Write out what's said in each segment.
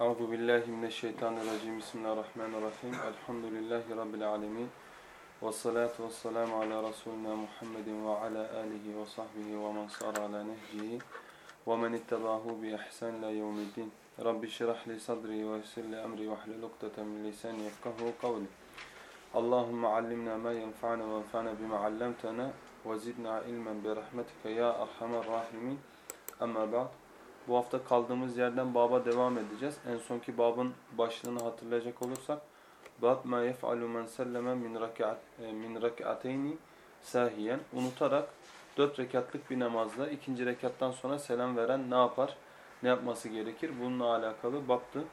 Euzu billahi mineşşeytanirracim. Bismillahirrahmanirrahim. Elhamdülillahi rabbil alamin. Ves salatu vesselamu ala resulina Muhammedin ve ala alihi ve sahbihi ve men sara ala nehcihi ve men ittabahu bi ihsan ila yevmiddin. Rabbi şrah li sadri ve yessir li emri ve hlul ukdeten min lisani yefkahu kavli. Allahumme allimna ma yenfa'una ve enfa'na bima 'allamtana ve zidna ilmen bi rahmetike ya erhamer rahimin. Amma ba'd. Bu hafta kaldığımız yerden baba devam edeceğiz. En sonki babın başlığını hatırlayacak olursak Bab ma yef'alu men selleme min rak'at min rak'ateyni sahiyen unutarak dört rekatlık bir namazda ikinci rekattan sonra selam veren ne yapar? Ne yapması gerekir? Bununla alakalı baptı.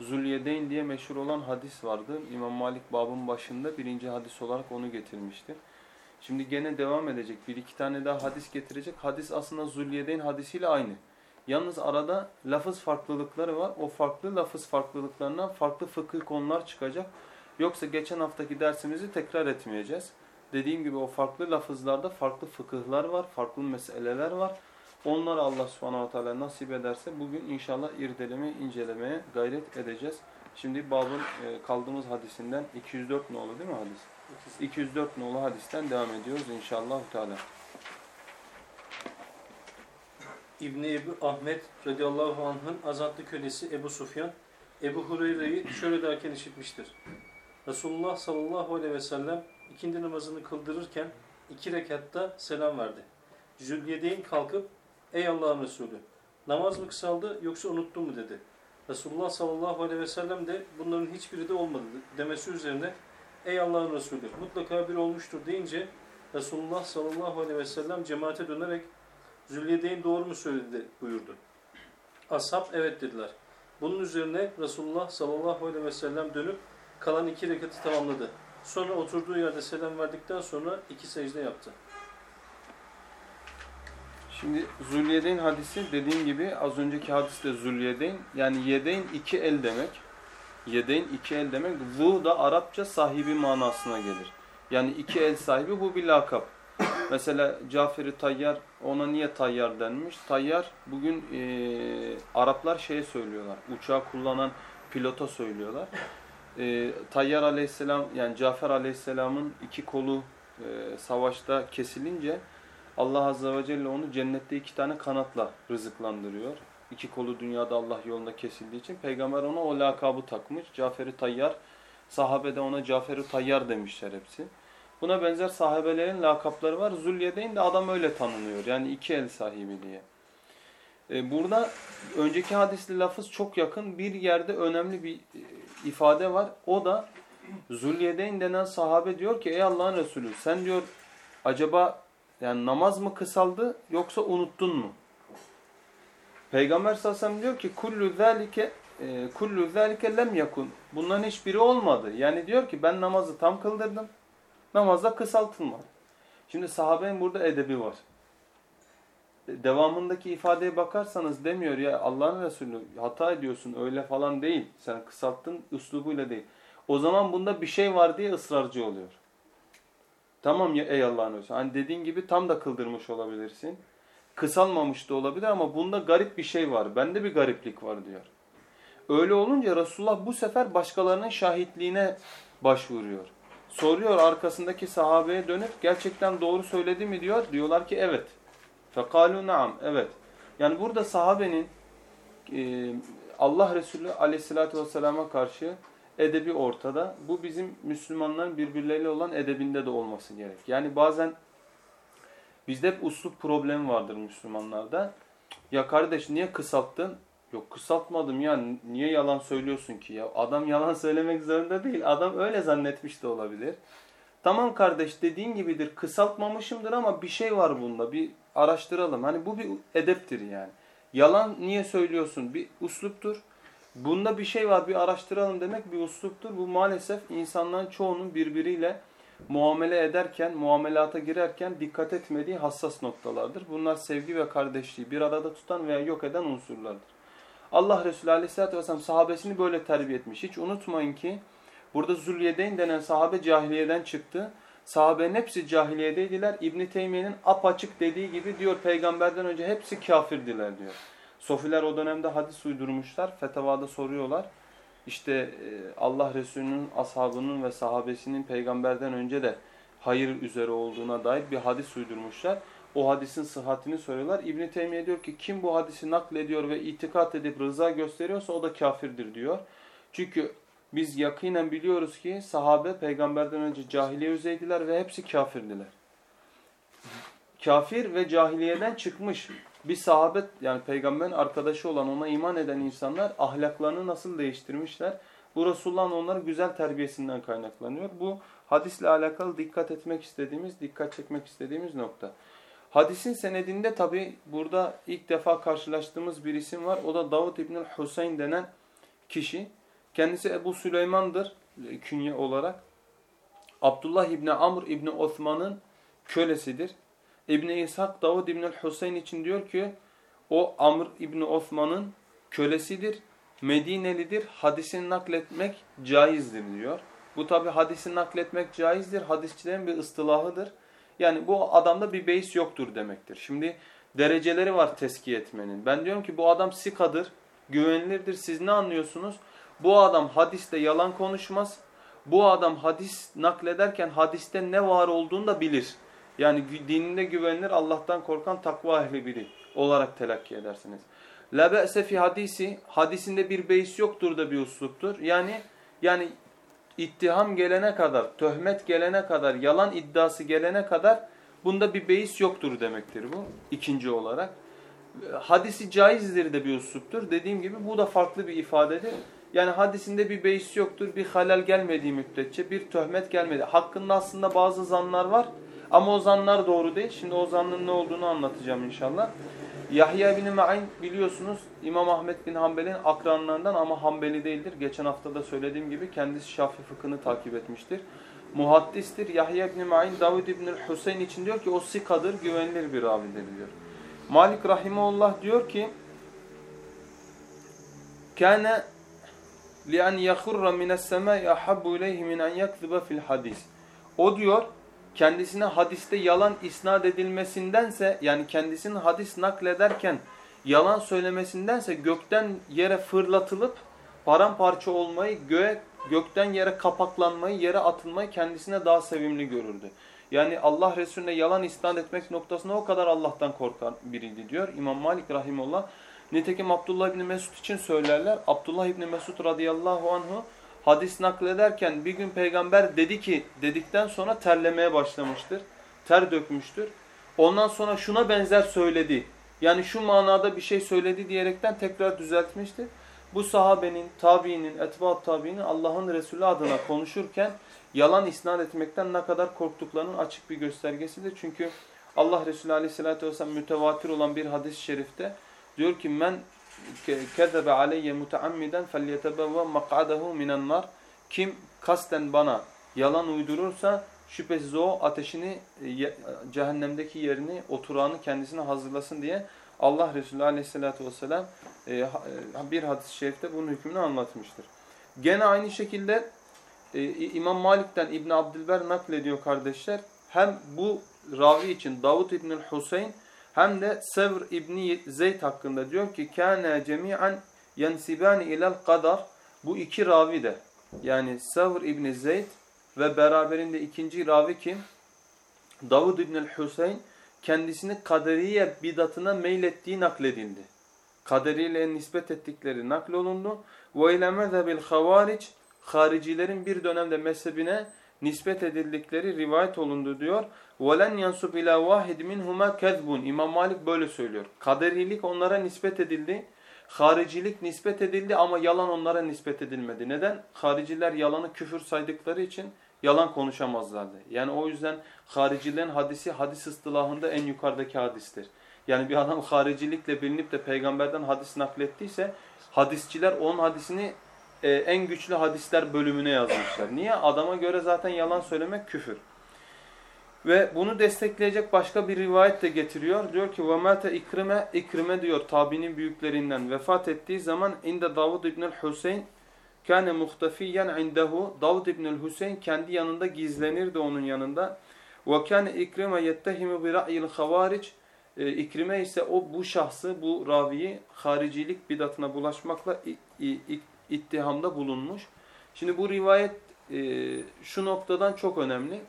Zulyedeyn diye meşhur olan hadis vardı. İmam Malik babın başında birinci hadis olarak onu getirmişti. Şimdi gene devam edecek. Bir iki tane daha hadis getirecek. Hadis aslında Zulyedeyn hadisiyle aynı. Yalnız arada lafız farklılıkları var. O farklı lafız farklılıklarından farklı fıkıh konular çıkacak. Yoksa geçen haftaki dersimizi tekrar etmeyeceğiz. Dediğim gibi o farklı lafızlarda farklı fıkıhlar var, farklı meseleler var. Onları Allah subhanahu teala nasip ederse bugün inşallah irdelemeye, incelemeye gayret edeceğiz. Şimdi babın e, kaldığımız hadisinden 204 nolu değil mi hadis? 204 nolu hadisten devam ediyoruz inşallah teala. İbni Ebu Ahmet radıyallahu anh'ın azatlı kölesi Ebu Sufyan, Ebu Hureyre'yi şöyle derken işitmiştir. Resulullah sallallahu aleyhi ve sellem ikindi namazını kıldırırken iki rekatta selam verdi. Zülyedeyn kalkıp, ey Allah'ın Resulü, namaz mı kısaldı yoksa unuttun mu dedi. Resulullah sallallahu aleyhi ve sellem de bunların hiçbiri de olmadı demesi üzerine, ey Allah'ın Resulü, mutlaka bir olmuştur deyince, Resulullah sallallahu aleyhi ve sellem cemaate dönerek, Zülyedeyn doğru mu söyledi buyurdu. Ashab evet dediler. Bunun üzerine Resulullah sallallahu aleyhi ve sellem dönüp kalan iki rekatı tamamladı. Sonra oturduğu yerde selam verdikten sonra iki secde yaptı. Şimdi Zulyedeyn hadisi dediğim gibi az önceki hadiste Zulyedeyn yani yedeyn iki el demek. Yedeyn iki el demek. Zu da Arapça sahibi manasına gelir. Yani iki el sahibi bu bir lakap. Mesela Cafer-i Tayyar ona niye Tayyar denmiş? Tayyar bugün e, Araplar şeye söylüyorlar. Uçağı kullanan pilota söylüyorlar. E, Tayyar aleyhisselam yani Cafer aleyhisselamın iki kolu e, savaşta kesilince Allah azze ve celle onu cennette iki tane kanatla rızıklandırıyor. İki kolu dünyada Allah yolunda kesildiği için peygamber ona o lakabı takmış. Cafer-i Tayyar sahabe de ona Cafer-i Tayyar demişler hepsi. Buna benzer sahabelerin lakapları var. Zulyedeyn de adam öyle tanınıyor. Yani iki el sahibi diye. Ee, burada önceki hadisli lafız çok yakın. Bir yerde önemli bir e, ifade var. O da Zulyedeyn denen sahabe diyor ki ey Allah'ın Resulü sen diyor acaba yani namaz mı kısaldı yoksa unuttun mu? Peygamber sallallahu diyor ki kullu zalike e, kullu zalike lem yakun. Bunların hiçbiri olmadı. Yani diyor ki ben namazı tam kıldırdım namazda kısaltılmadı. Şimdi sahabenin burada edebi var. Devamındaki ifadeye bakarsanız demiyor ya Allah'ın Resulü hata ediyorsun öyle falan değil. Sen kısalttın üslubuyla değil. O zaman bunda bir şey var diye ısrarcı oluyor. Tamam ya ey Allah'ın Resulü. Hani dediğin gibi tam da kıldırmış olabilirsin. Kısalmamış da olabilir ama bunda garip bir şey var. Bende bir gariplik var diyor. Öyle olunca Resulullah bu sefer başkalarının şahitliğine başvuruyor soruyor arkasındaki sahabeye dönüp gerçekten doğru söyledi mi diyor. Diyorlar ki evet. Fekalu naam. Evet. Yani burada sahabenin e, Allah Resulü aleyhissalatü vesselama karşı edebi ortada. Bu bizim Müslümanların birbirleriyle olan edebinde de olması gerek. Yani bazen bizde hep uslup problemi vardır Müslümanlarda. Ya kardeş niye kısalttın? Yok kısaltmadım ya niye yalan söylüyorsun ki ya? Adam yalan söylemek zorunda değil. Adam öyle zannetmiş de olabilir. Tamam kardeş dediğin gibidir kısaltmamışımdır ama bir şey var bunda bir araştıralım. Hani bu bir edeptir yani. Yalan niye söylüyorsun? Bir usluptur. Bunda bir şey var bir araştıralım demek bir usluptur. Bu maalesef insanların çoğunun birbiriyle muamele ederken, muamelata girerken dikkat etmediği hassas noktalardır. Bunlar sevgi ve kardeşliği bir arada tutan veya yok eden unsurlardır. Allah Resulü Aleyhisselatü Vesselam sahabesini böyle terbiye etmiş. Hiç unutmayın ki burada Zülyedeyn denen sahabe cahiliyeden çıktı. Sahabenin hepsi cahiliyedeydiler. İbn-i Teymiye'nin apaçık dediği gibi diyor peygamberden önce hepsi kafirdiler diyor. Sofiler o dönemde hadis uydurmuşlar. Fetavada soruyorlar. İşte e, Allah Resulü'nün ashabının ve sahabesinin peygamberden önce de hayır üzere olduğuna dair bir hadis uydurmuşlar. O hadisin sıhhatini soruyorlar. İbn Teymiye diyor ki kim bu hadisi naklediyor ve itikat edip rıza gösteriyorsa o da kafirdir diyor. Çünkü biz yakinen biliyoruz ki sahabe peygamberden önce cahiliye üzeydiler ve hepsi kafirdiler. Kafir ve cahiliyeden çıkmış bir sahabe yani peygamberin arkadaşı olan ona iman eden insanlar ahlaklarını nasıl değiştirmişler? Bu Resulullah'ın onların güzel terbiyesinden kaynaklanıyor. Bu hadisle alakalı dikkat etmek istediğimiz, dikkat çekmek istediğimiz nokta. Hadisin senedinde tabi burada ilk defa karşılaştığımız bir isim var. O da Davud İbnül Hüseyin denen kişi. Kendisi Ebu Süleyman'dır e, künye olarak. Abdullah İbni Amr İbni Osman'ın kölesidir. İbni İshak Davud İbnül Hüseyin için diyor ki o Amr İbni Osman'ın kölesidir. Medinelidir. Hadisini nakletmek caizdir diyor. Bu tabi hadisini nakletmek caizdir. Hadisçilerin bir ıstılahıdır. Yani bu adamda bir beis yoktur demektir. Şimdi dereceleri var teskiye etmenin. Ben diyorum ki bu adam sikadır, güvenilirdir. Siz ne anlıyorsunuz? Bu adam hadiste yalan konuşmaz. Bu adam hadis naklederken hadiste ne var olduğunu da bilir. Yani dininde güvenilir, Allah'tan korkan takva ehli biri olarak telakki edersiniz. La be'se fi hadisi, hadisinde bir beis yoktur da bir usluptur. Yani yani ittiham gelene kadar, töhmet gelene kadar, yalan iddiası gelene kadar bunda bir beis yoktur demektir bu ikinci olarak. Hadisi caizdir de bir usluptur. Dediğim gibi bu da farklı bir ifadedir. Yani hadisinde bir beis yoktur, bir halal gelmediği müddetçe, bir töhmet gelmedi. Hakkında aslında bazı zanlar var ama o zanlar doğru değil. Şimdi o zannın ne olduğunu anlatacağım inşallah. Yahya bin Ma'in biliyorsunuz İmam Ahmet bin Hanbel'in akranlarından ama Hanbeli değildir. Geçen hafta da söylediğim gibi kendisi Şafi fıkhını takip etmiştir. Muhaddistir. Yahya bin Ma'in Davud bin Hüseyin için diyor ki o sikadır, güvenilir bir ravidir diyor. Malik rahimeullah diyor ki Kâne li'an yahurra mine's semâ'i ahabbu ileyhi min en yakziba fil hadis. O diyor kendisine hadiste yalan isnat edilmesindense yani kendisinin hadis naklederken yalan söylemesindense gökten yere fırlatılıp paramparça olmayı, göğe, gökten yere kapaklanmayı, yere atılmayı kendisine daha sevimli görürdü. Yani Allah Resulüne yalan isnat etmek noktasında o kadar Allah'tan korkan biriydi diyor İmam Malik Rahimullah. Nitekim Abdullah İbni Mesud için söylerler. Abdullah İbni Mesud radıyallahu anhu hadis naklederken bir gün peygamber dedi ki dedikten sonra terlemeye başlamıştır. Ter dökmüştür. Ondan sonra şuna benzer söyledi. Yani şu manada bir şey söyledi diyerekten tekrar düzeltmiştir. Bu sahabenin, tabiinin, etbaat tabiinin Allah'ın Resulü adına konuşurken yalan isnat etmekten ne kadar korktuklarının açık bir göstergesidir. Çünkü Allah Resulü aleyhissalatü vesselam mütevatir olan bir hadis-i şerifte diyor ki men kezebe aleyye muteammiden felyetebevve mak'adahu minen nar. Kim kasten bana yalan uydurursa şüphesiz o ateşini e, cehennemdeki yerini oturağını kendisine hazırlasın diye Allah Resulü aleyhissalatü vesselam e, e, bir hadis-i şerifte bunun hükmünü anlatmıştır. Gene aynı şekilde İmam Malik'ten İbn Abdülber naklediyor kardeşler. Hem bu ravi için Davud İbnül Hüseyin hem de Sevr İbni Zeyd hakkında diyor ki kâne cemi'an yensibani ilel kadar bu iki ravi de yani Sevr İbni Zeyd ve beraberinde ikinci ravi kim? Davud İbnül Hüseyin kendisini kaderiye bidatına meylettiği nakledildi. Kaderiyle nispet ettikleri naklolundu. Ve ile mezhebil havaric haricilerin bir dönemde mezhebine nispet edildikleri rivayet olundu diyor. وَلَنْ يَنْسُبْ اِلَى وَاحِدْ مِنْهُمَا كَذْبٌ İmam Malik böyle söylüyor. Kaderilik onlara nispet edildi. Haricilik nispet edildi ama yalan onlara nispet edilmedi. Neden? Hariciler yalanı küfür saydıkları için yalan konuşamazlardı. Yani o yüzden haricilerin hadisi hadis ıstılahında en yukarıdaki hadistir. Yani bir adam haricilikle bilinip de peygamberden hadis naklettiyse hadisçiler onun hadisini e, en güçlü hadisler bölümüne yazmışlar. Niye? Adama göre zaten yalan söylemek küfür. Ve bunu destekleyecek başka bir rivayet de getiriyor. Diyor ki وَمَاتَ İkrime, İkrime diyor tabinin büyüklerinden vefat ettiği zaman inde Davud İbnül Hüseyin kâne muhtafiyen indehu Davud İbnül Hüseyin kendi yanında gizlenirdi onun yanında. وَكَانَ İkrime يَتَّهِمُ بِرَأْيِ الْخَوَارِجِ E, İkrime ise o bu şahsı, bu raviyi haricilik bidatına bulaşmakla ittihamda bulunmuş. Şimdi bu rivayet e, şu noktadan çok önemli.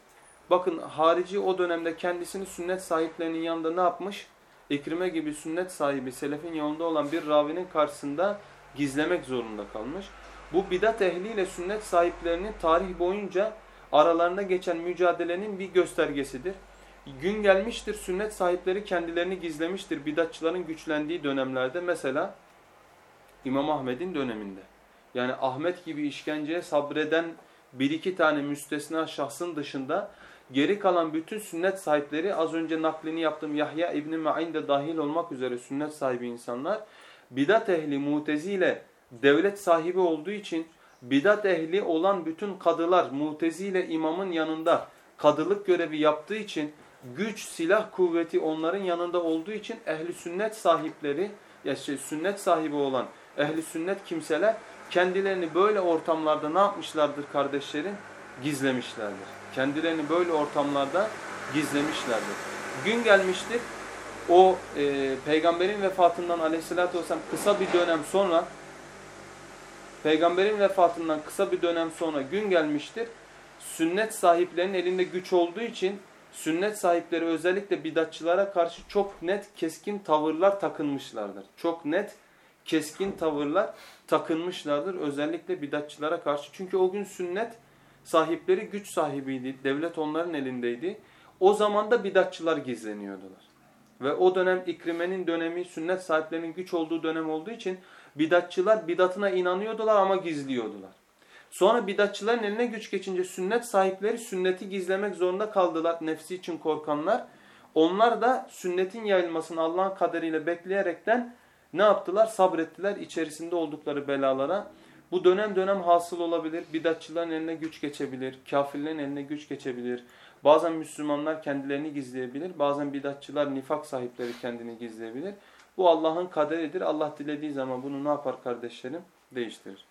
Bakın harici o dönemde kendisini sünnet sahiplerinin yanında ne yapmış? İkrime gibi sünnet sahibi, selefin yolunda olan bir ravinin karşısında gizlemek zorunda kalmış. Bu bidat ehliyle sünnet sahiplerinin tarih boyunca aralarında geçen mücadelenin bir göstergesidir. Gün gelmiştir sünnet sahipleri kendilerini gizlemiştir bidatçıların güçlendiği dönemlerde. Mesela İmam Ahmet'in döneminde. Yani Ahmet gibi işkenceye sabreden bir iki tane müstesna şahsın dışında geri kalan bütün sünnet sahipleri az önce naklini yaptığım Yahya İbni Ma'in de dahil olmak üzere sünnet sahibi insanlar bidat ehli mutezile devlet sahibi olduğu için bidat ehli olan bütün kadılar mutezile imamın yanında kadılık görevi yaptığı için güç, silah kuvveti onların yanında olduğu için ehli sünnet sahipleri ya şey, sünnet sahibi olan ehli sünnet kimseler kendilerini böyle ortamlarda ne yapmışlardır kardeşlerin? Gizlemişlerdir. Kendilerini böyle ortamlarda gizlemişlerdir. Gün gelmiştir o e, peygamberin vefatından aleyhissalatü vesselam kısa bir dönem sonra peygamberin vefatından kısa bir dönem sonra gün gelmiştir. Sünnet sahiplerinin elinde güç olduğu için sünnet sahipleri özellikle bidatçılara karşı çok net keskin tavırlar takınmışlardır. Çok net keskin tavırlar takınmışlardır özellikle bidatçılara karşı. Çünkü o gün sünnet sahipleri güç sahibiydi. Devlet onların elindeydi. O zaman da bidatçılar gizleniyordular. Ve o dönem İkrime'nin dönemi sünnet sahiplerinin güç olduğu dönem olduğu için bidatçılar bidatına inanıyordular ama gizliyordular. Sonra bidatçıların eline güç geçince sünnet sahipleri sünneti gizlemek zorunda kaldılar nefsi için korkanlar. Onlar da sünnetin yayılmasını Allah'ın kaderiyle bekleyerekten ne yaptılar? Sabrettiler içerisinde oldukları belalara. Bu dönem dönem hasıl olabilir. Bidatçıların eline güç geçebilir. Kafirlerin eline güç geçebilir. Bazen Müslümanlar kendilerini gizleyebilir. Bazen bidatçılar nifak sahipleri kendini gizleyebilir. Bu Allah'ın kaderidir. Allah dilediği zaman bunu ne yapar kardeşlerim? Değiştirir.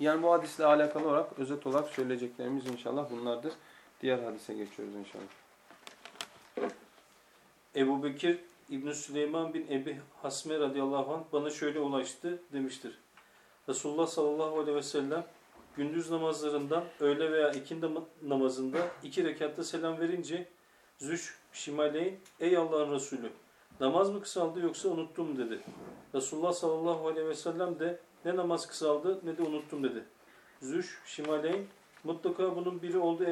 Yani bu hadisle alakalı olarak özet olarak söyleyeceklerimiz inşallah bunlardır. Diğer hadise geçiyoruz inşallah. Ebu Bekir İbn Süleyman bin Ebi Hasme radıyallahu anh bana şöyle ulaştı demiştir. Resulullah sallallahu aleyhi ve sellem gündüz namazlarından öğle veya ikindi namazında iki rekatta selam verince Züş Şimaleyn ey Allah'ın Resulü namaz mı kısaldı yoksa unuttum dedi. Resulullah sallallahu aleyhi ve sellem de ne namaz kısaldı ne de unuttum dedi. Züş Şimaleyn mutlaka bunun biri oldu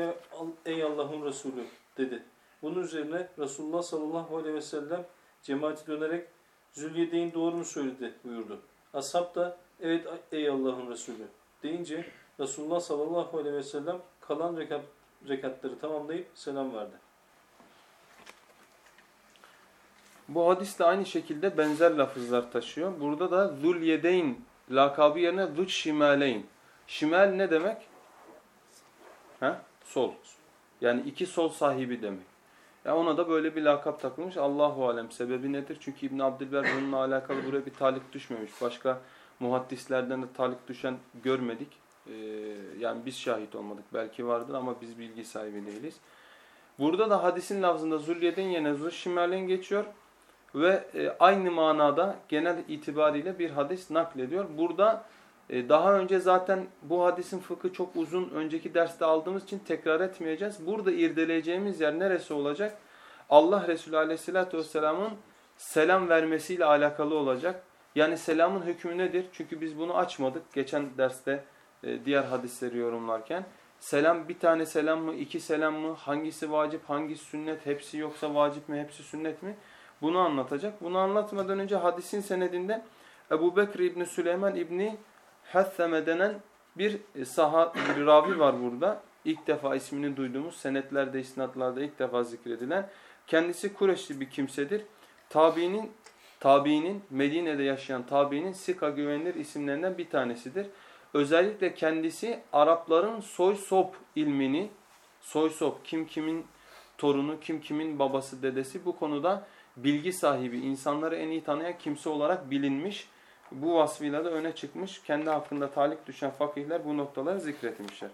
ey Allah'ın Resulü dedi. Bunun üzerine Resulullah sallallahu aleyhi ve sellem cemaati dönerek Zülyedeyn doğru mu söyledi buyurdu. Ashab da evet ey Allah'ın Resulü deyince Resulullah sallallahu aleyhi ve sellem kalan rekat, rekatları tamamlayıp selam verdi. Bu hadis de aynı şekilde benzer lafızlar taşıyor. Burada da Zulyedeyn lakabı yerine Zut Şimaleyn. Şimal ne demek? Ha? Sol. Yani iki sol sahibi demek. Ya ona da böyle bir lakap takılmış. Allahu alem sebebi nedir? Çünkü İbn Abdülber bununla alakalı buraya bir talik düşmemiş. Başka muhaddislerden de talik düşen görmedik. Ee, yani biz şahit olmadık. Belki vardır ama biz bilgi sahibi değiliz. Burada da hadisin lafzında Zulye'den yerine Zulşimer'len geçiyor. Ve e, aynı manada genel itibariyle bir hadis naklediyor. Burada daha önce zaten bu hadisin fıkı çok uzun önceki derste aldığımız için tekrar etmeyeceğiz. Burada irdeleyeceğimiz yer neresi olacak? Allah Resulü Aleyhisselatü Vesselam'ın selam vermesiyle alakalı olacak. Yani selamın hükmü nedir? Çünkü biz bunu açmadık geçen derste e, diğer hadisleri yorumlarken. Selam bir tane selam mı, iki selam mı, hangisi vacip, hangisi sünnet, hepsi yoksa vacip mi, hepsi sünnet mi? Bunu anlatacak. Bunu anlatmadan önce hadisin senedinde Ebu Bekir İbni Süleyman İbni Hatheme denen bir saha, bir ravi var burada. İlk defa ismini duyduğumuz senetlerde, isnatlarda ilk defa zikredilen. Kendisi Kureşli bir kimsedir. Tabiinin tabiinin Medine'de yaşayan tabiinin Sika güvenilir isimlerinden bir tanesidir. Özellikle kendisi Arapların soy sop ilmini, soy sop kim kimin torunu, kim kimin babası, dedesi bu konuda bilgi sahibi, insanları en iyi tanıyan kimse olarak bilinmiş. Bu vasfıyla da öne çıkmış. Kendi hakkında talik düşen fakihler bu noktaları zikretmişler.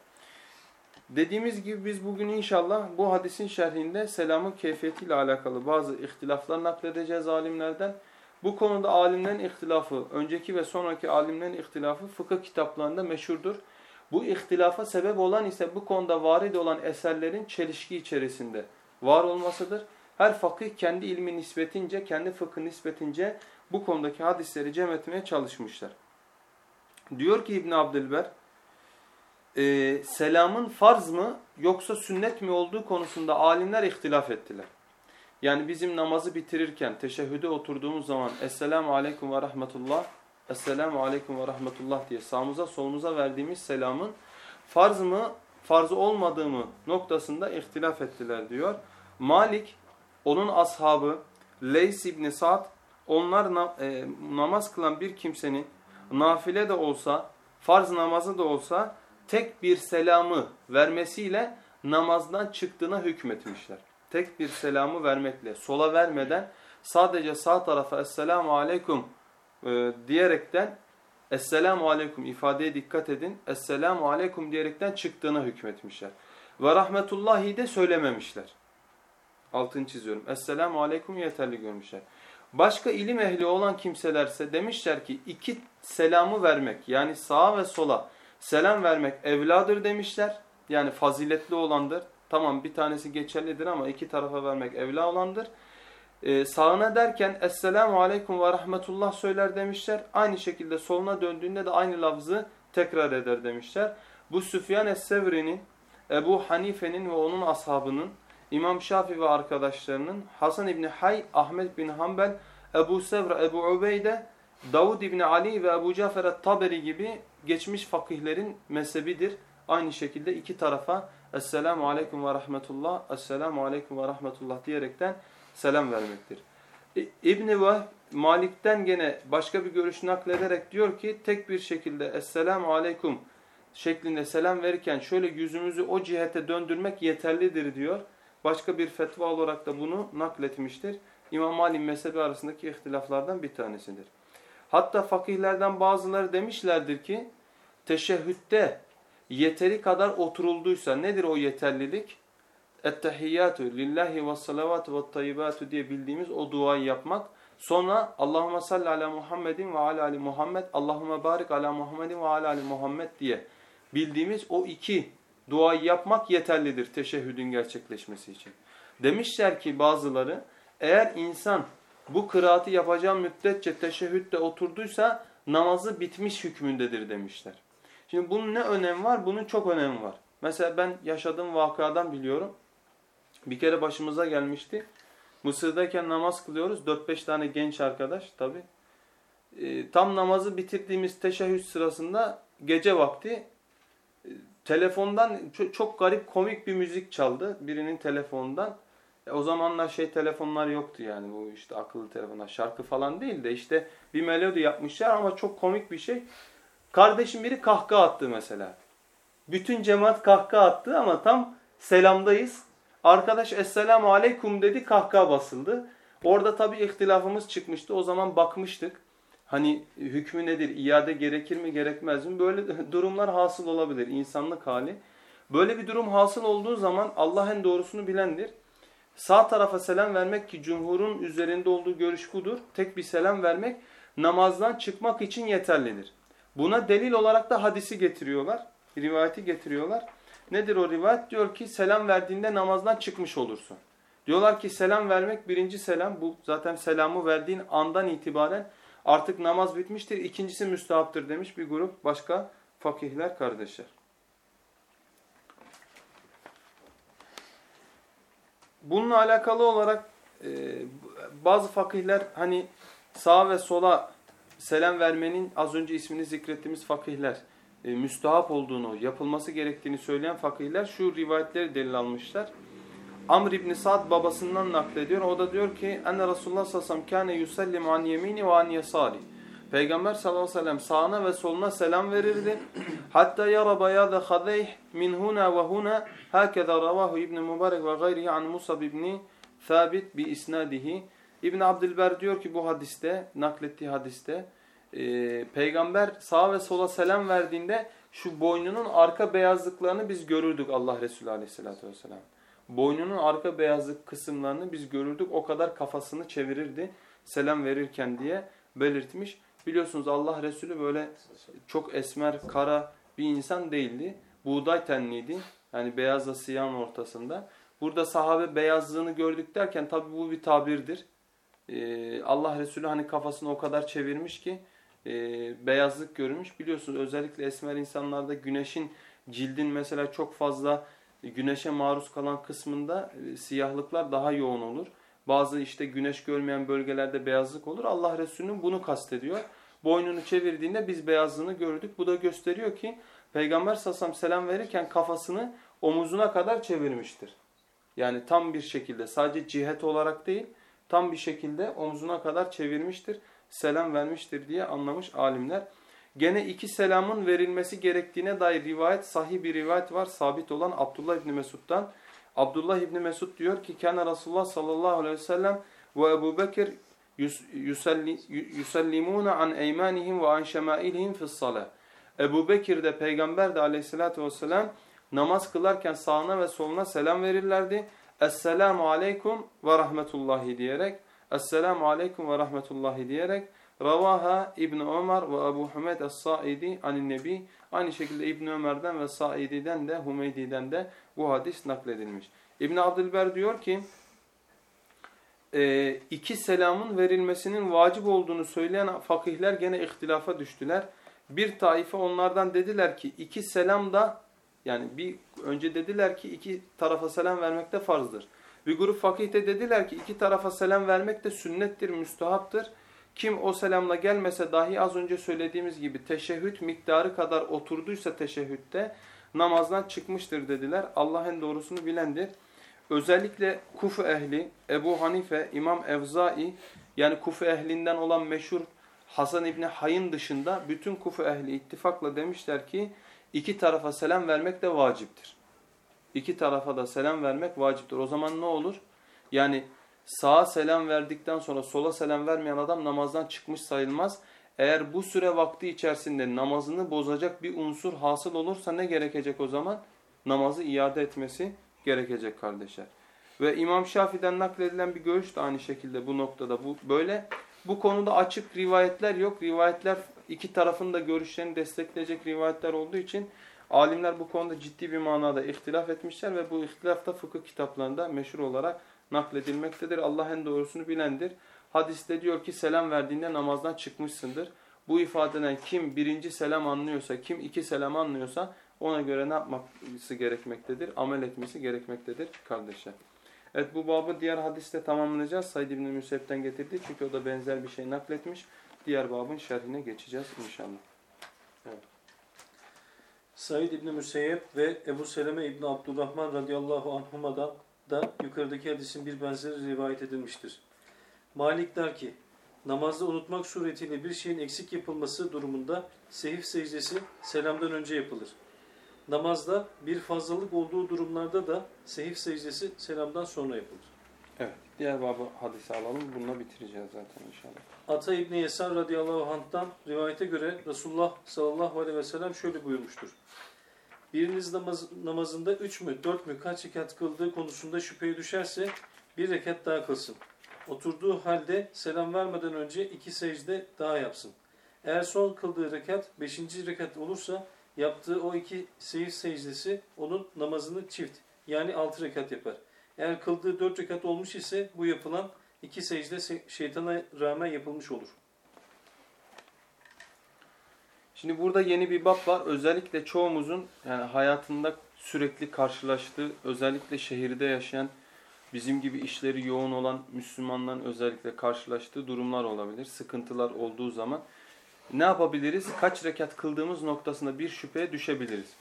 Dediğimiz gibi biz bugün inşallah bu hadisin şerhinde selamın keyfiyetiyle alakalı bazı ihtilaflar nakledeceğiz alimlerden. Bu konuda alimlerin ihtilafı, önceki ve sonraki alimlerin ihtilafı fıkıh kitaplarında meşhurdur. Bu ihtilafa sebep olan ise bu konuda varid olan eserlerin çelişki içerisinde var olmasıdır. Her fakih kendi ilmi nispetince, kendi fıkıh nispetince bu konudaki hadisleri cem etmeye çalışmışlar. Diyor ki İbn Abdülber, e, selamın farz mı yoksa sünnet mi olduğu konusunda alimler ihtilaf ettiler. Yani bizim namazı bitirirken teşehhüde oturduğumuz zaman Esselamu Aleyküm ve Rahmetullah, Esselamu Aleyküm ve Rahmetullah diye sağımıza solumuza verdiğimiz selamın farz mı farz olmadığı mı noktasında ihtilaf ettiler diyor. Malik, onun ashabı Leys İbni Sa'd onlar e, namaz kılan bir kimsenin nafile de olsa, farz namazı da olsa tek bir selamı vermesiyle namazdan çıktığına hükmetmişler. Tek bir selamı vermekle, sola vermeden sadece sağ tarafa Esselamu Aleyküm e, diyerekten Esselamu Aleyküm ifadeye dikkat edin. Esselamu Aleyküm diyerekten çıktığına hükmetmişler. Ve rahmetullahi de söylememişler. Altını çiziyorum. Esselamu Aleyküm yeterli görmüşler. Başka ilim ehli olan kimselerse demişler ki iki selamı vermek yani sağa ve sola selam vermek evladır demişler. Yani faziletli olandır. Tamam bir tanesi geçerlidir ama iki tarafa vermek evla olandır. Ee, sağına derken Esselamu Aleyküm ve Rahmetullah söyler demişler. Aynı şekilde soluna döndüğünde de aynı lafzı tekrar eder demişler. Bu Süfyan Es-Sevri'nin, Ebu Hanife'nin ve onun ashabının, İmam Şafi ve arkadaşlarının, Hasan İbni Hay, Ahmet bin Hanbel, Ebu Sevra, Ebu Ubeyde, Davud İbni Ali ve Ebu Cafer taberi gibi geçmiş fakihlerin mezhebidir. Aynı şekilde iki tarafa Esselamu Aleyküm ve Rahmetullah, Esselamu Aleyküm ve Rahmetullah diyerekten selam vermektir. İbn-i Vahb Malik'ten gene başka bir görüş naklederek diyor ki tek bir şekilde Esselamu Aleyküm şeklinde selam verirken şöyle yüzümüzü o cihete döndürmek yeterlidir diyor. Başka bir fetva olarak da bunu nakletmiştir. İmam Malik mezhebi arasındaki ihtilaflardan bir tanesidir. Hatta fakihlerden bazıları demişlerdir ki teşehhütte yeteri kadar oturulduysa nedir o yeterlilik? Ettehiyyatü lillahi ve salavatu ve tayyibatu diye bildiğimiz o duayı yapmak. Sonra Allahümme salli ala Muhammedin ve ala ali Muhammed, Allahümme barik ala Muhammedin ve ala ali Muhammed diye bildiğimiz o iki duayı yapmak yeterlidir teşehhüdün gerçekleşmesi için. Demişler ki bazıları eğer insan bu kıraatı yapacağım müddetçe teşehhütte oturduysa namazı bitmiş hükmündedir demişler. Şimdi bunun ne önemi var? Bunun çok önemi var. Mesela ben yaşadığım vakadan biliyorum. Bir kere başımıza gelmişti. Mısır'dayken namaz kılıyoruz. 4-5 tane genç arkadaş tabi. E, tam namazı bitirdiğimiz teşehhüd sırasında gece vakti telefondan çok, garip komik bir müzik çaldı. Birinin telefonundan. E, o zamanlar şey telefonlar yoktu yani bu işte akıllı telefonlar şarkı falan değil de işte bir melodi yapmışlar ama çok komik bir şey. Kardeşim biri kahkaha attı mesela. Bütün cemaat kahkaha attı ama tam selamdayız. Arkadaş Esselamu Aleyküm dedi kahkaha basıldı. Orada tabi ihtilafımız çıkmıştı. O zaman bakmıştık. Hani hükmü nedir? İade gerekir mi gerekmez mi? Böyle durumlar hasıl olabilir. insanlık hali. Böyle bir durum hasıl olduğu zaman Allah en doğrusunu bilendir. Sağ tarafa selam vermek ki cumhurun üzerinde olduğu görüş budur. Tek bir selam vermek namazdan çıkmak için yeterlidir. Buna delil olarak da hadisi getiriyorlar. Rivayeti getiriyorlar. Nedir o rivayet? Diyor ki selam verdiğinde namazdan çıkmış olursun. Diyorlar ki selam vermek birinci selam. Bu zaten selamı verdiğin andan itibaren artık namaz bitmiştir. İkincisi müstahaptır demiş bir grup başka fakihler kardeşler. Bununla alakalı olarak e, bazı fakihler hani sağa ve sola selam vermenin az önce ismini zikrettiğimiz fakihler e, müstahap olduğunu, yapılması gerektiğini söyleyen fakihler şu rivayetleri delil almışlar. Amr ibn Sa'd babasından naklediyor. O da diyor ki enne Resulullah sallallahu aleyhi ve sellem kâne yusellim an yemini ve an yasari. Peygamber sallallahu aleyhi ve sellem sağına ve soluna selam verirdi. Hatta yara bayada hadeyh min huna ve huna hakeza ravahu İbn Mübarek ve gayrihi an Musab ibn Thabit bi isnadihi. İbn Abdülber diyor ki bu hadiste, naklettiği hadiste e, peygamber sağa ve sola selam verdiğinde şu boynunun arka beyazlıklarını biz görürdük Allah Resulü aleyhissalatü vesselam. Boynunun arka beyazlık kısımlarını biz görürdük. O kadar kafasını çevirirdi selam verirken diye belirtmiş. Biliyorsunuz Allah Resulü böyle çok esmer, kara bir insan değildi. Buğday tenliydi. Yani beyazla siyahın ortasında. Burada sahabe beyazlığını gördük derken tabi bu bir tabirdir. Ee, Allah Resulü hani kafasını o kadar çevirmiş ki e, beyazlık görmüş. Biliyorsunuz özellikle esmer insanlarda güneşin cildin mesela çok fazla güneşe maruz kalan kısmında e, siyahlıklar daha yoğun olur. Bazı işte güneş görmeyen bölgelerde beyazlık olur. Allah Resulü'nün bunu kastediyor. Boynunu çevirdiğinde biz beyazlığını gördük. Bu da gösteriyor ki Peygamber sasam selam verirken kafasını omuzuna kadar çevirmiştir. Yani tam bir şekilde sadece cihet olarak değil tam bir şekilde omzuna kadar çevirmiştir. Selam vermiştir diye anlamış alimler. Gene iki selamın verilmesi gerektiğine dair rivayet, sahih bir rivayet var. Sabit olan Abdullah İbni Mesud'dan. Abdullah İbni Mesud diyor ki Kana Resulullah sallallahu aleyhi ve sellem ve Ebu Bekir yusallimuna an eymanihim ve an şemailihim fis salah. Ebu Bekir de peygamber de aleyhissalatü vesselam namaz kılarken sağına ve soluna selam verirlerdi. Esselamu aleyküm ve rahmetullahi diyerek Esselamu aleyküm ve rahmetullahi diyerek Ravaha İbn Ömer ve Ebu Hümed Es-Saidi anin Nebi aynı şekilde İbn Ömer'den ve Saidi'den de Humeydi'den de bu hadis nakledilmiş. İbn Abdülber diyor ki e, iki selamın verilmesinin vacip olduğunu söyleyen fakihler gene ihtilafa düştüler. Bir taife onlardan dediler ki iki selam da yani bir önce dediler ki iki tarafa selam vermek de farzdır. Bir grup fakih de dediler ki iki tarafa selam vermek de sünnettir, müstahaptır. Kim o selamla gelmese dahi az önce söylediğimiz gibi teşehhüt miktarı kadar oturduysa teşehhütte namazdan çıkmıştır dediler. Allah en doğrusunu bilendir. Özellikle Kufu ehli, Ebu Hanife, İmam Evzai yani Kufu ehlinden olan meşhur Hasan İbni Hayın dışında bütün Kufu ehli ittifakla demişler ki iki tarafa selam vermek de vaciptir. İki tarafa da selam vermek vaciptir. O zaman ne olur? Yani sağa selam verdikten sonra sola selam vermeyen adam namazdan çıkmış sayılmaz. Eğer bu süre vakti içerisinde namazını bozacak bir unsur hasıl olursa ne gerekecek o zaman? Namazı iade etmesi gerekecek kardeşler. Ve İmam Şafii'den nakledilen bir görüş de aynı şekilde bu noktada bu böyle. Bu konuda açık rivayetler yok. Rivayetler iki tarafın da görüşlerini destekleyecek rivayetler olduğu için alimler bu konuda ciddi bir manada ihtilaf etmişler ve bu ihtilaf da fıkıh kitaplarında meşhur olarak nakledilmektedir. Allah en doğrusunu bilendir. Hadiste diyor ki selam verdiğinde namazdan çıkmışsındır. Bu ifadeden kim birinci selam anlıyorsa, kim iki selam anlıyorsa ona göre ne yapması gerekmektedir? Amel etmesi gerekmektedir kardeşler. Evet bu babı diğer hadiste tamamlayacağız. Said İbni Müsebb'den getirdi. Çünkü o da benzer bir şey nakletmiş. Diğer babın şerhine geçeceğiz inşallah. Evet. Said İbni Müseyyep ve Ebu Seleme İbni Abdurrahman radıyallahu anhuma'dan da yukarıdaki hadisin bir benzeri rivayet edilmiştir. Malik der ki, namazda unutmak suretiyle bir şeyin eksik yapılması durumunda sehif secdesi selamdan önce yapılır. Namazda bir fazlalık olduğu durumlarda da sehif secdesi selamdan sonra yapılır. Evet. Diğer babı hadisi alalım. Bununla bitireceğiz zaten inşallah. Ata İbni Yesar radıyallahu anh'tan rivayete göre Resulullah sallallahu aleyhi ve sellem şöyle buyurmuştur. Biriniz namaz, namazında üç mü, dört mü, kaç rekat kıldığı konusunda şüpheye düşerse bir rekat daha kılsın. Oturduğu halde selam vermeden önce iki secde daha yapsın. Eğer son kıldığı rekat beşinci rekat olursa yaptığı o iki seyir secdesi onun namazını çift yani altı rekat yapar. Eğer kıldığı dört rekat olmuş ise bu yapılan iki secde şeytana rağmen yapılmış olur. Şimdi burada yeni bir bab var. Özellikle çoğumuzun yani hayatında sürekli karşılaştığı, özellikle şehirde yaşayan, bizim gibi işleri yoğun olan Müslümanların özellikle karşılaştığı durumlar olabilir. Sıkıntılar olduğu zaman ne yapabiliriz? Kaç rekat kıldığımız noktasında bir şüpheye düşebiliriz.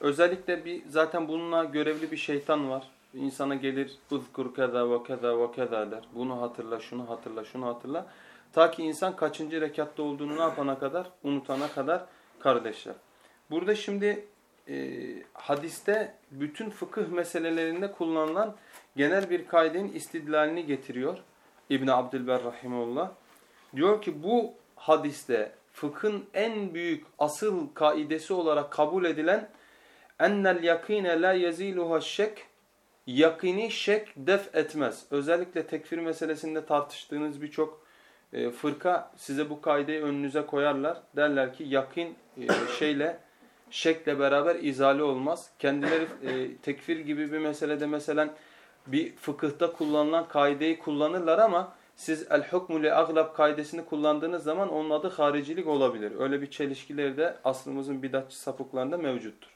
Özellikle bir zaten bununla görevli bir şeytan var. İnsana gelir uzkur keza ve keza ve keza der. Bunu hatırla, şunu hatırla, şunu hatırla. Ta ki insan kaçıncı rekatta olduğunu ne yapana kadar? Unutana kadar kardeşler. Burada şimdi e, hadiste bütün fıkıh meselelerinde kullanılan genel bir kaidenin istidlalini getiriyor. İbn Abdülber Rahimullah. Diyor ki bu hadiste fıkhın en büyük asıl kaidesi olarak kabul edilen ennel yakine la yeziluha şek yakini şek def etmez. Özellikle tekfir meselesinde tartıştığınız birçok e, fırka size bu kaideyi önünüze koyarlar. Derler ki yakin e, şeyle şekle beraber izale olmaz. Kendileri e, tekfir gibi bir meselede mesela bir fıkıhta kullanılan kaideyi kullanırlar ama siz el hukmu le aglab kaidesini kullandığınız zaman onun adı haricilik olabilir. Öyle bir çelişkileri de aslımızın bidatçı sapıklarında mevcuttur.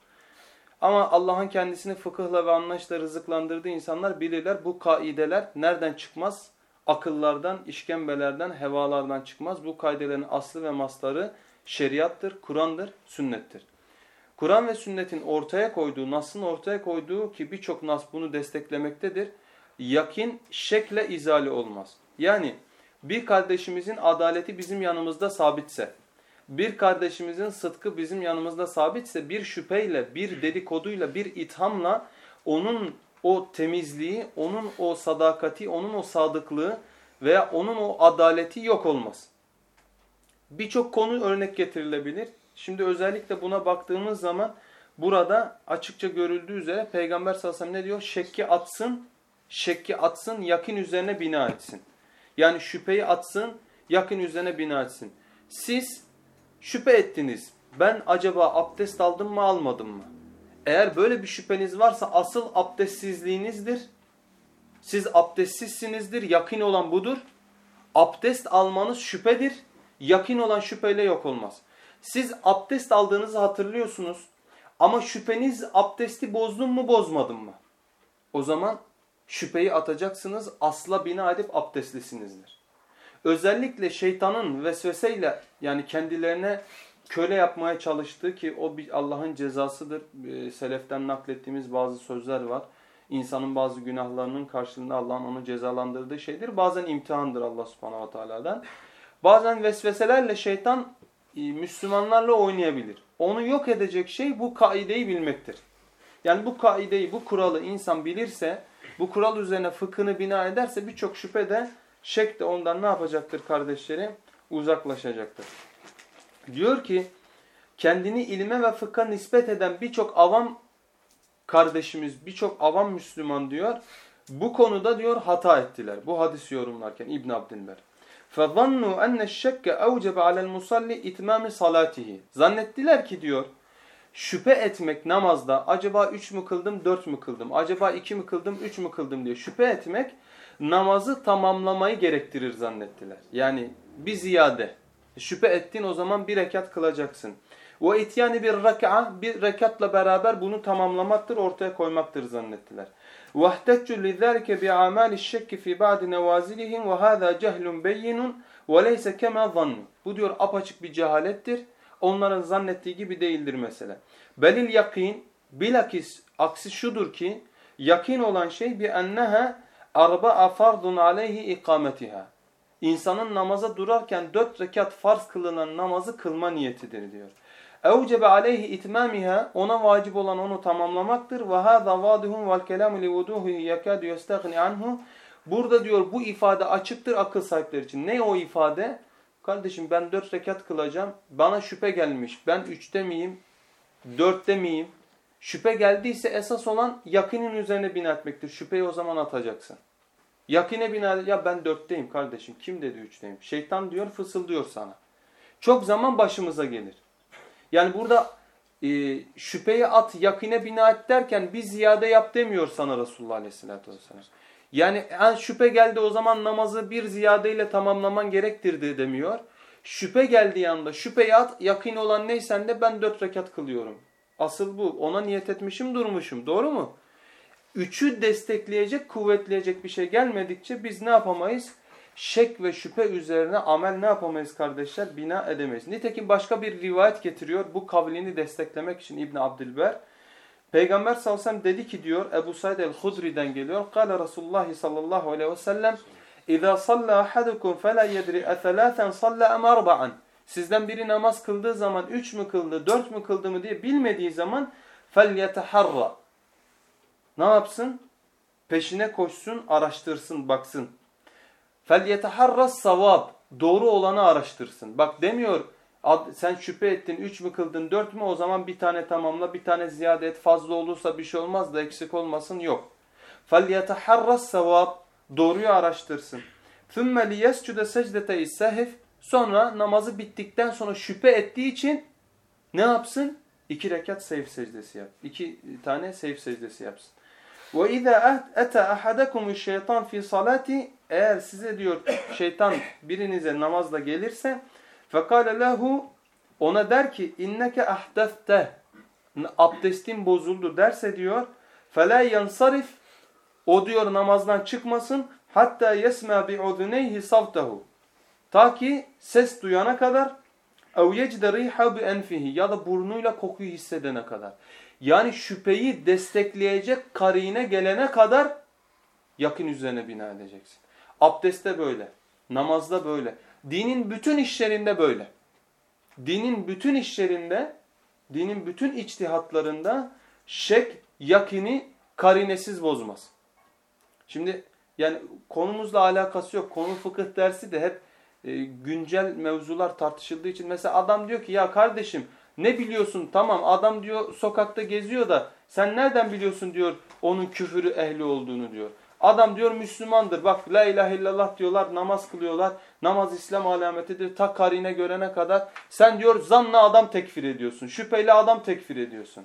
Ama Allah'ın kendisini fıkıhla ve anlayışla rızıklandırdığı insanlar bilirler bu kaideler nereden çıkmaz? Akıllardan, işkembelerden, hevalardan çıkmaz. Bu kaidelerin aslı ve masları şeriattır, Kur'an'dır, sünnettir. Kur'an ve sünnetin ortaya koyduğu, Nas'ın ortaya koyduğu ki birçok Nas bunu desteklemektedir. Yakin şekle izale olmaz. Yani bir kardeşimizin adaleti bizim yanımızda sabitse, bir kardeşimizin sıdkı bizim yanımızda sabitse bir şüpheyle, bir dedikoduyla, bir ithamla onun o temizliği, onun o sadakati, onun o sadıklığı veya onun o adaleti yok olmaz. Birçok konu örnek getirilebilir. Şimdi özellikle buna baktığımız zaman burada açıkça görüldüğü üzere Peygamber sallallahu aleyhi ve sellem ne diyor? Şekki atsın, şekki atsın, yakın üzerine bina etsin. Yani şüpheyi atsın, yakın üzerine bina etsin. Siz şüphe ettiniz. Ben acaba abdest aldım mı almadım mı? Eğer böyle bir şüpheniz varsa asıl abdestsizliğinizdir. Siz abdestsizsinizdir. Yakın olan budur. Abdest almanız şüphedir. Yakın olan şüpheyle yok olmaz. Siz abdest aldığınızı hatırlıyorsunuz. Ama şüpheniz abdesti bozdun mu bozmadın mı? O zaman şüpheyi atacaksınız. Asla bina edip abdestlisinizdir. Özellikle şeytanın vesveseyle yani kendilerine köle yapmaya çalıştığı ki o bir Allah'ın cezasıdır. E, seleften naklettiğimiz bazı sözler var. İnsanın bazı günahlarının karşılığında Allah'ın onu cezalandırdığı şeydir. Bazen imtihandır Allah subhanahu wa ta'ala'dan. Bazen vesveselerle şeytan e, Müslümanlarla oynayabilir. Onu yok edecek şey bu kaideyi bilmektir. Yani bu kaideyi, bu kuralı insan bilirse, bu kural üzerine fıkhını bina ederse birçok şüphe de şek de ondan ne yapacaktır kardeşlerim? Uzaklaşacaktır Diyor ki kendini ilme ve fıkha nispet eden birçok avam kardeşimiz, birçok avam Müslüman diyor. Bu konuda diyor hata ettiler. Bu hadis yorumlarken İbn Abdilber. فَظَنُّوا أَنَّ الشَّكَّ اَوْجَبَ عَلَى الْمُصَلِّ اِتْمَامِ صَلَاتِهِ Zannettiler ki diyor şüphe etmek namazda acaba üç mü kıldım dört mü kıldım acaba iki mi kıldım üç mü kıldım diye şüphe etmek namazı tamamlamayı gerektirir zannettiler. Yani bir ziyade şüphe ettin o zaman bir rekat kılacaksın. Ve ityani bir raka bir rekatla beraber bunu tamamlamaktır ortaya koymaktır zannettiler. وَاحْتَجُّ لِذَٰلِكَ بِعَمَالِ الشَّكِّ فِي بَعْدِ نَوَازِلِهِمْ وَهَذَا جَهْلٌ بَيِّنٌ وَلَيْسَ كَمَا ظَنُّ Bu diyor apaçık bir cehalettir. Onların zannettiği gibi değildir mesela. Belil yakin bilakis aksi şudur ki yakin olan şey bi enneha arba'a fardun aleyhi ikametiha. İnsanın namaza durarken dört rekat farz kılınan namazı kılma niyetidir diyor. Evcebe aleyhi itmamiha ona vacip olan onu tamamlamaktır. Ve hâzâ vâdihun vel kelâmu li yestâgni anhu. Burada diyor bu ifade açıktır akıl sahipleri için. Ne o ifade? Kardeşim ben dört rekat kılacağım. Bana şüphe gelmiş. Ben üçte miyim? Dörtte miyim? Şüphe geldiyse esas olan yakinin üzerine bina etmektir. Şüpheyi o zaman atacaksın. Yakine bina ya ben dörtteyim kardeşim. Kim dedi üçteyim? Şeytan diyor fısıldıyor sana. Çok zaman başımıza gelir. Yani burada e, şüpheyi at, yakine bina et derken bir ziyade yap demiyor sana Resulullah Aleyhisselatü Vesselam. Yani en şüphe geldi o zaman namazı bir ziyadeyle tamamlaman gerektirdi demiyor. Şüphe geldiği anda şüpheyi at, yakin olan neysen de ben dört rekat kılıyorum. Asıl bu. Ona niyet etmişim durmuşum. Doğru mu? Üçü destekleyecek, kuvvetleyecek bir şey gelmedikçe biz ne yapamayız? şek ve şüphe üzerine amel ne yapamayız kardeşler? Bina edemeyiz. Nitekim başka bir rivayet getiriyor bu kavlini desteklemek için İbn Abdülber. Peygamber sallallahu aleyhi ve sellem dedi ki diyor Ebu Said el-Hudri'den geliyor. Kale Resulullah sallallahu aleyhi ve sellem İzâ sallâ ahadukum felâ yedri ethelâthen sallâ em arba'an. Sizden biri namaz kıldığı zaman üç mü kıldı, dört mü kıldı mı diye bilmediği zaman fel yeteharra Ne yapsın? Peşine koşsun, araştırsın, baksın. فَلْيَتَحَرَّ savab doğru olanı araştırsın. Bak demiyor ad- sen şüphe ettin 3 mü kıldın 4 mü o zaman bir tane tamamla bir tane ziyade et fazla olursa bir şey olmaz da eksik olmasın yok. فَلْيَتَحَرَّ السَّوَابِ Doğruyu araştırsın. ثُمَّ لِيَسْجُدَ سَجْدَةَ السَّهِفِ Sonra namazı bittikten sonra şüphe ettiği için ne yapsın? İki rekat seyf secdesi yap. İki tane seyf secdesi yapsın. Ve izâ ete ahadekumu şeytan fi salati eğer size diyor şeytan birinize namazda gelirse fekale lehu ona der ki inneke ahdefte abdestin bozuldu derse diyor fele yansarif o diyor namazdan çıkmasın hatta yesme bi uduneyhi savtahu ta ki ses duyana kadar ev yecde riha bi enfihi ya da burnuyla kokuyu hissedene kadar. Yani şüpheyi destekleyecek karine gelene kadar yakın üzerine bina edeceksin. Abdestte böyle, namazda böyle, dinin bütün işlerinde böyle. Dinin bütün işlerinde, dinin bütün içtihatlarında şek yakini karinesiz bozmaz. Şimdi yani konumuzla alakası yok. Konu fıkıh dersi de hep e, güncel mevzular tartışıldığı için mesela adam diyor ki ya kardeşim ne biliyorsun tamam adam diyor sokakta geziyor da sen nereden biliyorsun diyor onun küfürü ehli olduğunu diyor. Adam diyor Müslümandır bak la ilahe illallah diyorlar namaz kılıyorlar namaz İslam alametidir ta karine görene kadar sen diyor zanla adam tekfir ediyorsun şüpheyle adam tekfir ediyorsun.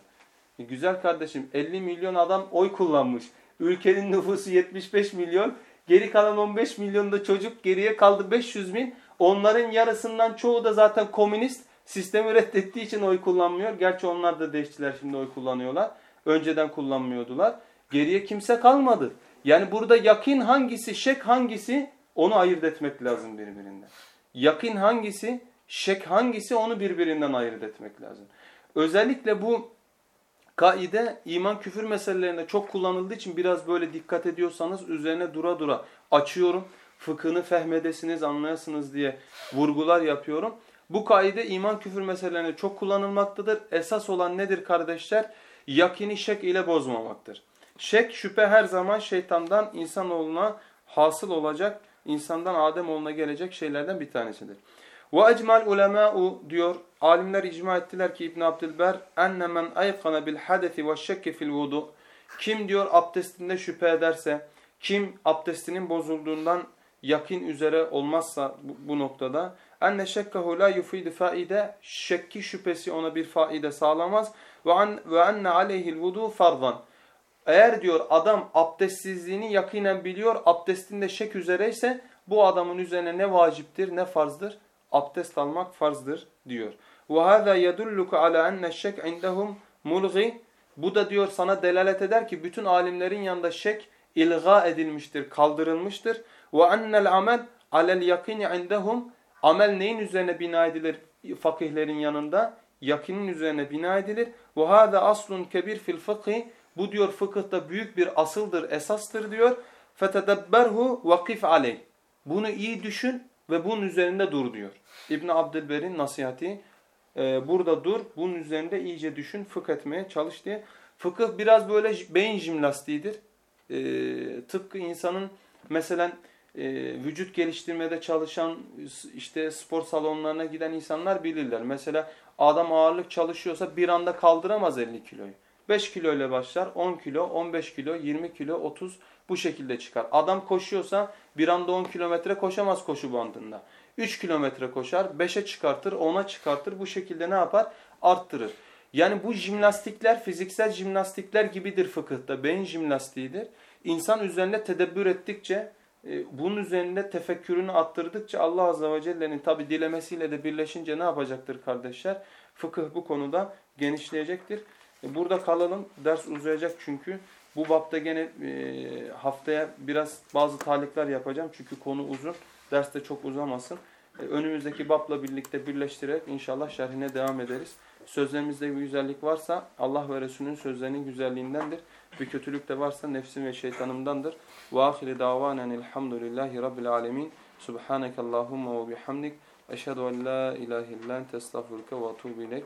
E, güzel kardeşim 50 milyon adam oy kullanmış ülkenin nüfusu 75 milyon Geri kalan 15 milyonda çocuk geriye kaldı 500 bin. Onların yarısından çoğu da zaten komünist. Sistemi reddettiği için oy kullanmıyor. Gerçi onlar da değiştiler şimdi oy kullanıyorlar. Önceden kullanmıyordular. Geriye kimse kalmadı. Yani burada yakin hangisi, şek hangisi onu ayırt etmek lazım birbirinden. Yakin hangisi, şek hangisi onu birbirinden ayırt etmek lazım. Özellikle bu Kaide iman küfür meselelerinde çok kullanıldığı için biraz böyle dikkat ediyorsanız üzerine dura dura açıyorum. Fıkhını fehmedesiniz, anlayasınız diye vurgular yapıyorum. Bu kaide iman küfür meselelerinde çok kullanılmaktadır. Esas olan nedir kardeşler? Yakini şek ile bozmamaktır. Şek şüphe her zaman şeytandan insanoğluna hasıl olacak, insandan Ademoğluna gelecek şeylerden bir tanesidir. Ve ecmal ulemâ'u diyor, alimler icma ettiler ki İbn Abdülber enne men aykana bil hadesi ve şekki fil vudu. Kim diyor abdestinde şüphe ederse, kim abdestinin bozulduğundan yakin üzere olmazsa bu, bu noktada enne şekkehu la yufidu faide şekki şüphesi ona bir faide sağlamaz ve an ve enne aleyhil vudu farzan. Eğer diyor adam abdestsizliğini yakinen biliyor, abdestinde şek üzereyse bu adamın üzerine ne vaciptir ne farzdır? Abdest almak farzdır diyor. Ve hâzâ yedulluku alâ enne şek indehum mulgi. Bu da diyor sana delalet eder ki bütün alimlerin yanında şek ilga edilmiştir, kaldırılmıştır. Ve annel amel alel yakini indehum. Amel neyin üzerine bina edilir fakihlerin yanında? Yakinin üzerine bina edilir. Ve hâde aslun kebir fil fıkhi. Bu diyor fıkıhta büyük bir asıldır, esastır diyor. Fetedebberhu vakif aleyh. Bunu iyi düşün ve bunun üzerinde dur diyor. İbn Abdülber'in nasihati e, burada dur, bunun üzerinde iyice düşün, fıkh etmeye çalış diye. Fıkıh biraz böyle beyin jimlastiğidir. E, tıpkı insanın mesela e, vücut geliştirmede çalışan işte spor salonlarına giden insanlar bilirler. Mesela adam ağırlık çalışıyorsa bir anda kaldıramaz 50 kiloyu. 5 kilo ile başlar, 10 kilo, 15 kilo, 20 kilo, 30 bu şekilde çıkar. Adam koşuyorsa bir anda 10 kilometre koşamaz koşu bandında. 3 kilometre koşar, 5'e çıkartır, 10'a çıkartır. Bu şekilde ne yapar? Arttırır. Yani bu jimnastikler fiziksel jimnastikler gibidir fıkıhta. Beyin jimnastiğidir. İnsan üzerinde tedebbür ettikçe, bunun üzerinde tefekkürünü arttırdıkça Allah Azze ve Celle'nin tabi dilemesiyle de birleşince ne yapacaktır kardeşler? Fıkıh bu konuda genişleyecektir. E, burada kalalım. Ders uzayacak çünkü. Bu bapta gene e, haftaya biraz bazı talikler yapacağım. Çünkü konu uzun. Ders de çok uzamasın. E, önümüzdeki bapla birlikte birleştirerek inşallah şerhine devam ederiz. Sözlerimizde bir güzellik varsa Allah ve Resulünün sözlerinin güzelliğindendir. Bir kötülük de varsa nefsim ve şeytanımdandır. Ve ahire davanen elhamdülillahi rabbil alemin. Subhaneke Allahumma ve bihamdik. Eşhedü en la ilahe illan testağfurke ve atubu ileyk.